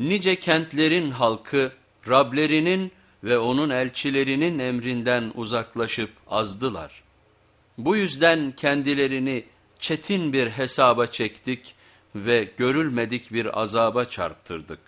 Nice kentlerin halkı Rablerinin ve onun elçilerinin emrinden uzaklaşıp azdılar. Bu yüzden kendilerini çetin bir hesaba çektik ve görülmedik bir azaba çarptırdık.